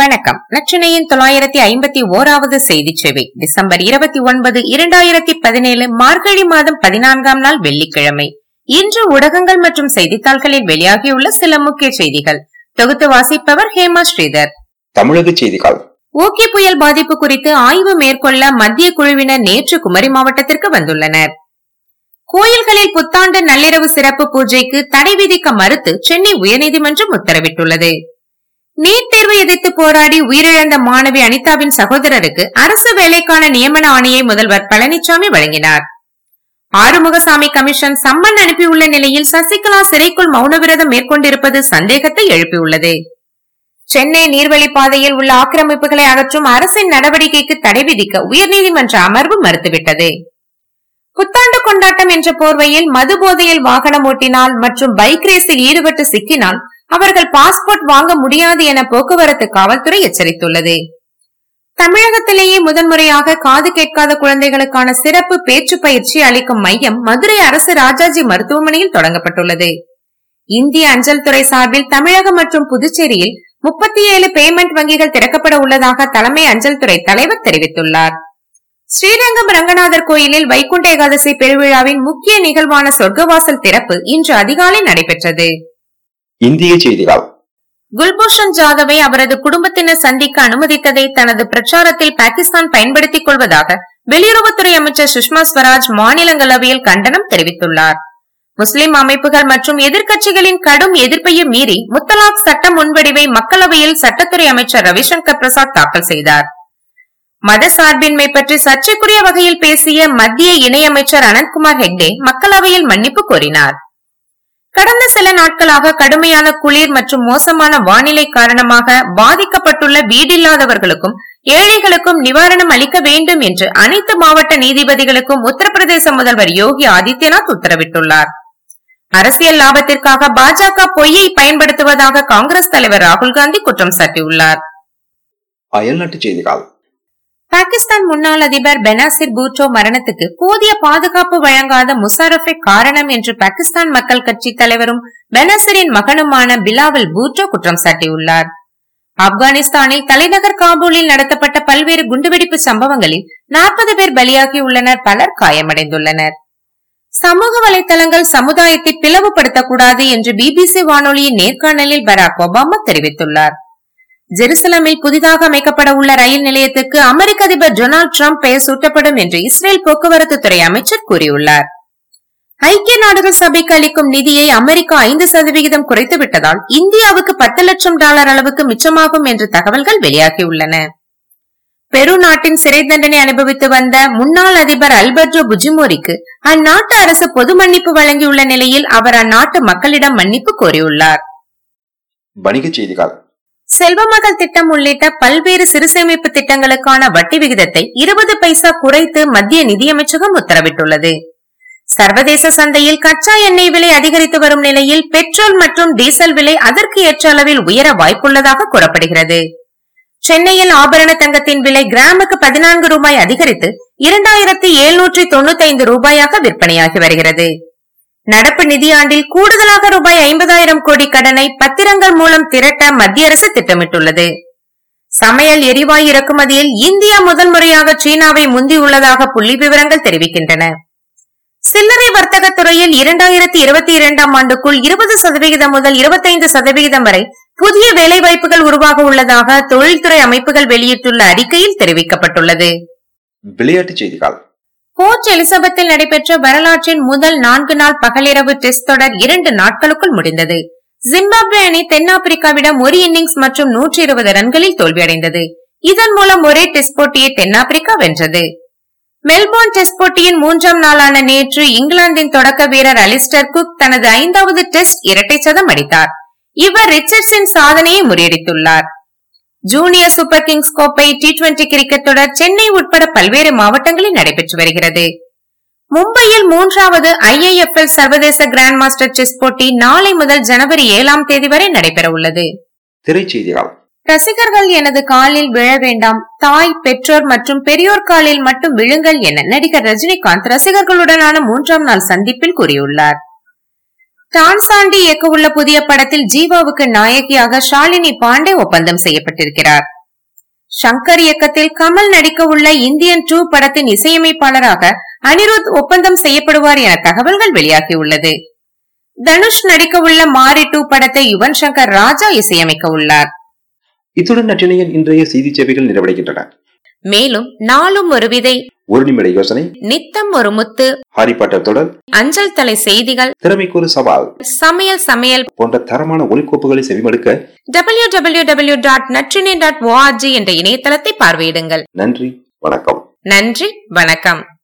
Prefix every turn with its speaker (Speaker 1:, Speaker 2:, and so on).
Speaker 1: வணக்கம். நச்சினையின் தொள்ளாயிரத்தி ஐம்பத்தி ஓராவது செய்தி சேவை. டிசம்பர் இருபத்தி ஒன்பது இரண்டாயிரத்தி பதினேழு மார்கழி மாதம் பதினான்காம் நாள் வெள்ளிக்கிழமை. இன்று ஊடகங்கள் மற்றும் செய்தித்தாள்களில் வெளியாகியுள்ள சில முக்கிய செய்திகள். தொகுத்து வாசிப்பவர் ஹேமா ஸ்ரீதர்.
Speaker 2: தமிழக செய்திகள்.
Speaker 1: ஓகே புயல் பாதிப்பு குறித்து ஆய்வு மேற்கொள்ள மத்திய குழுவினர் நேற்று குமரி மாவட்டத்திற்கு வந்துள்ளனர். கோயில்களில் புத்தாண்டு நள்ளிரவு சிறப்பு பூஜைக்கு தடை விதிக்க மறுத்து சென்னை உயர்நீதிமன்றம் உத்தரவிட்டுள்ளது. நீட் தேர்வு எதிர்த்து போராடி உயிரிழந்த மாணவி அனிதாவின் சகோதரருக்கு அரசு வேலைக்கான நியமன ஆணையை முதல்வர் பழனிசாமி வழங்கினார். ஆறுமுகசாமி கமிஷன் சம்மன் அனுப்பியுள்ள நிலையில் சசிகலா சிறைக்குள் மௌனவிரதம் மேற்கொண்டிருப்பது சந்தேகத்தை எழுப்பியுள்ளது. சென்னை நீர்வழி பாதையில் உள்ள ஆக்கிரமிப்புகளை அகற்றும் அரசின் நடவடிக்கைக்கு தடை விதிக்க உயர்நீதிமன்ற அமர்வு மறுத்துவிட்டது. புத்தாண்டு கொண்டாட்டம் என்ற போர்வையில் மது போதையில் வாகனம் ஓட்டினால் மற்றும் பைக் ரேஸில் ஈடுபட்டு சிக்கினால் அவர்கள் பாஸ்போர்ட் வாங்க முடியாது என போக்குவரத்து காவல்துறை எச்சரித்துள்ளது. தமிழகத்திலேயே முதன்முறையாக காது கேட்காத குழந்தைகளுக்கான சிறப்பு பேச்சு பயிற்சி அளிக்கும் மையம் மதுரை அரசு ராஜாஜி மருத்துவமனையில் தொடங்கப்பட்டுள்ளது. இந்திய அஞ்சல் துறை சார்பில் தமிழகம் மற்றும் புதுச்சேரியில் முப்பத்தி ஏழு பேமெண்ட் வங்கிகள் திறக்கப்பட உள்ளதாக தலைமை அஞ்சல் துறை தலைவர் தெரிவித்துள்ளார். ஸ்ரீரங்கம் ரங்கநாதர் கோயிலில் வைகுண்ட ஏகாதசி பெருவிழாவின் முக்கிய நிகழ்வான சொர்க்கவாசல் திறப்பு இன்று அதிகாலை நடைபெற்றது.
Speaker 2: இந்திய செய்திகள்.
Speaker 1: குல்பூஷன் ஜாதவை அவரது குடும்பத்தினர் சந்திக்க அனுமதித்ததை தனது பிரச்சாரத்தில் பாகிஸ்தான் பயன்படுத்திக் கொள்வதாக வெளியுறவுத்துறை அமைச்சர் சுஷ்மா ஸ்வராஜ் மாநிலங்களவையில் கண்டனம் தெரிவித்துள்ளார். முஸ்லிம் அமைப்புகள் மற்றும் எதிர்க்கட்சிகளின் கடும் எதிர்ப்பையும் மீறி முத்தலாக் சட்ட முன்வடிவை மக்களவையில் சட்டத்துறை அமைச்சர் ரவிசங்கர் பிரசாத் தாக்கல் செய்தார். மத சார்பின்மை பற்றி சர்ச்சைக்குரிய வகையில் பேசிய மத்திய இணையமைச்சர் அனந்த்குமார் ஹெக்டே மக்களவையில் மன்னிப்பு கோரினார். கடந்த சில நாட்களாக கடுமையான குளிர் மற்றும் மோசமான வானிலை காரணமாக பாதிக்கப்பட்டுள்ள வீடில்லாதவர்களுக்கும் ஏழைகளுக்கும் நிவாரணம் அளிக்க வேண்டும் என்று அனைத்து மாவட்ட நீதிபதிகளுக்கும் உத்தரப்பிரதேச முதல்வர் யோகி ஆதித்யநாத் உத்தரவிட்டுள்ளார். அரசியல் லாபத்திற்காக பாஜக பொய்யை பயன்படுத்துவதாக காங்கிரஸ் தலைவர் ராகுல் காந்தி குற்றம் சாட்டியுள்ளார்.
Speaker 2: அயல்நாட்டு செய்திகள்.
Speaker 1: பாகிஸ்தான் முன்னாள் அதிபர் பெனாசிர் பூட்டோ மரணத்துக்கு போதிய பாதுகாப்பு வழங்காத முசாரஃபை காரணம் என்று பாகிஸ்தான் மக்கள் கட்சி தலைவரும் பெனாசிரின் மகனுமான பிலாவல் பூட்டோ குற்றம் சாட்டியுள்ளார். ஆப்கானிஸ்தானில் தலைநகர் காபூலில் நடத்தப்பட்ட பல்வேறு குண்டுவெடிப்பு சம்பவங்களில் நாற்பது பேர் பலியாகியுள்ளனர் பலர் காயமடைந்துள்ளனர். சமூக வலைதளங்கள் சமுதாயத்தை பிளவுபடுத்தக்கூடாது என்று பிபிசி வானொலியின் நேர்காணலில் பராக் ஒபாமா தெரிவித்துள்ளார். ஜெருசலமில் புதிதாக அமைக்கப்பட உள்ள ரயில் நிலையத்துக்கு அமெரிக்க அதிபர் டொனால்டு டிரம்ப் பெயர் சூட்டப்படும் என்று இஸ்ரேல் போக்குவரத்து துறை அமைச்சர் கூறியுள்ளார். ஐக்கிய நாடுகள் சபைக்கு அளிக்கும் நிதியை அமெரிக்கா ஐந்து சதவிகிதம் குறைத்து விட்டதால் இந்தியாவுக்கு பத்து லட்சம் டாலர் அளவுக்கு மிச்சமாகும் என்ற தகவல்கள் வெளியாகியுள்ளன. பெரு நாட்டின் சிறை தண்டனை அனுபவித்து வந்த முன்னாள் அதிபர் அல்பர்டோ புஜிமோரிக்கு அந்நாட்டு அரசு பொது மன்னிப்பு வழங்கியுள்ள நிலையில் அவர் அந்நாட்டு மக்களிடம் மன்னிப்பு கோரியுள்ளார்.
Speaker 2: வணிகச் செய்திகள்.
Speaker 1: செல்வமகள் திட்டம் உள்ளிட்ட பல்வேறு சிறுசேமிப்பு திட்டங்களுக்கான வட்டி விகிதத்தை இருபது பைசா குறைத்து மத்திய நிதியமைச்சகம் உத்தரவிட்டுள்ளது. சர்வதேச சந்தையில் கச்சா எண்ணெய் விலை அதிகரித்து வரும் நிலையில் பெட்ரோல் மற்றும் டீசல் விலை அதற்கு ஏற்ற அளவில் உயர வாய்ப்புள்ளதாக கூறப்படுகிறது. சென்னையில் ஆபரண தங்கத்தின் விலை கிராமுக்கு பதினான்கு ரூபாய் அதிகரித்து இரண்டாயிரத்தி எழுநூற்றி தொண்ணூத்தி ஐந்து ரூபாயாக விற்பனையாகி வருகிறது. நடப்பு நிதியாண்டில் கூடுதலாக ரூபாய் ஐம்பதாயிரம் கோடி கடனை பத்திரங்கள் மூலம் திரட்ட மத்திய அரசு திட்டமிட்டுள்ளது. சமையல் எரிவாயு இறக்குமதியில் இந்தியா முதல் முறையாக சீனாவை முந்தியுள்ளதாக புள்ளி விவரங்கள் தெரிவிக்கின்றன. சில்லறை வர்த்தக துறையில் இரண்டாயிரத்தி இருபத்தி இரண்டாம் ஆண்டுக்குள் இருபது சதவிகிதம் முதல் இருபத்தைந்து சதவிகிதம் வரை புதிய வேலைவாய்ப்புகள் உருவாக உள்ளதாக தொழில்துறை அமைப்புகள் வெளியிட்டுள்ள அறிக்கையில் தெரிவிக்கப்பட்டுள்ளது.
Speaker 2: விளையாட்டுச் செய்திகள்.
Speaker 1: போர்ட் எலிசபெத்தில் நடைபெற்ற வரலாற்றின் முதல் நான்கு நாள் பகலிரவு டெஸ்ட் தொடர் இரண்டு நாட்களுக்குள் முடிந்தது. ஜிம்பாப்வே அணி தென்னாப்பிரிக்காவிடம் ஒரு இன்னிங்ஸ் மற்றும் நூற்றி இருபது ரன்களில் தோல்வியடைந்தது. இதன் மூலம் ஒரே டெஸ்ட் போட்டியை தென்னாப்பிரிக்கா வென்றது. மெல்போர்ன் டெஸ்ட் போட்டியின் மூன்றாம் நாளான நேற்று இங்கிலாந்தின் தொடக்க வீரர் அலிஸ்டர் குக் தனது ஐந்தாவது டெஸ்ட் இரட்டை சதம் அடித்தார். இவர் ரிச்சர்ட்ஸின் சாதனையை முறியடித்துள்ளார். ஜூனியர் சூப்பர் கிங்ஸ் கோப்பை டி டுவெண்டி கிரிக்கெட் தொடர் சென்னை உட்பட பல்வேறு மாவட்டங்களில் நடைபெற்று வருகிறது. மும்பையில் மூன்றாவது ஐஐஎஃப்எல் சர்வதேச கிராண்ட் மாஸ்டர் செஸ் போட்டி நாளை முதல் ஜனவரி ஏழாம் தேதி வரை நடைபெற உள்ளது.
Speaker 2: திரைச்செய்திகள்.
Speaker 1: ரசிகர்கள் எனது காலில் விழ வேண்டாம். தாய் பெற்றோர் மற்றும் பெரியோர் காலில் மட்டும் விழுங்கள் என நடிகர் ரஜினிகாந்த் ரசிகர்களுடனான மூன்றாம் நாள் சந்திப்பில் கூறியுள்ளார். டான்சாண்டி இயக்க புதிய படத்தில் ஜீவாவுக்கு நாயகியாக ஷாலினி பாண்டே ஒப்பந்தம் செய்யப்பட்டிருக்கிறார். ஷங்கர் இயக்கத்தில் கமல் நடிக்க உள்ள இந்தியன் டூ படத்தின் இசையமைப்பாளராக அனிருத் ஒப்பந்தம் செய்யப்படுவார் என தகவல்கள் வெளியாகியுள்ளது. தனுஷ் நடிக்க உள்ள மாரி டூ படத்தை யுவன் சங்கர் ராஜா இசையமைக்க உள்ளார்
Speaker 2: இத்துடன் நற்றினையின் இன்றைய செய்தி சேவைகள் நிறைவடைகின்றன.
Speaker 1: மேலும் நாளும் ஒரு விதை.
Speaker 2: ஒரு நிமிட யோசனை.
Speaker 1: நித்தம் ஒரு முத்து.
Speaker 2: ஹாரி பாட்டர் தொடர்.
Speaker 1: அஞ்சல் தலை செய்திகள்.
Speaker 2: திறமைக்கு ஒரு சவால்.
Speaker 1: சமையல் சமையல்.
Speaker 2: போன்ற தரமான ஒலிக்கோப்புகளை செவிமடுக்க.
Speaker 1: W W W dot Natrinai dot ORG என்ற இணையதளத்தை பார்வையிடுங்கள்.
Speaker 2: நன்றி வணக்கம்.
Speaker 1: நன்றி வணக்கம்.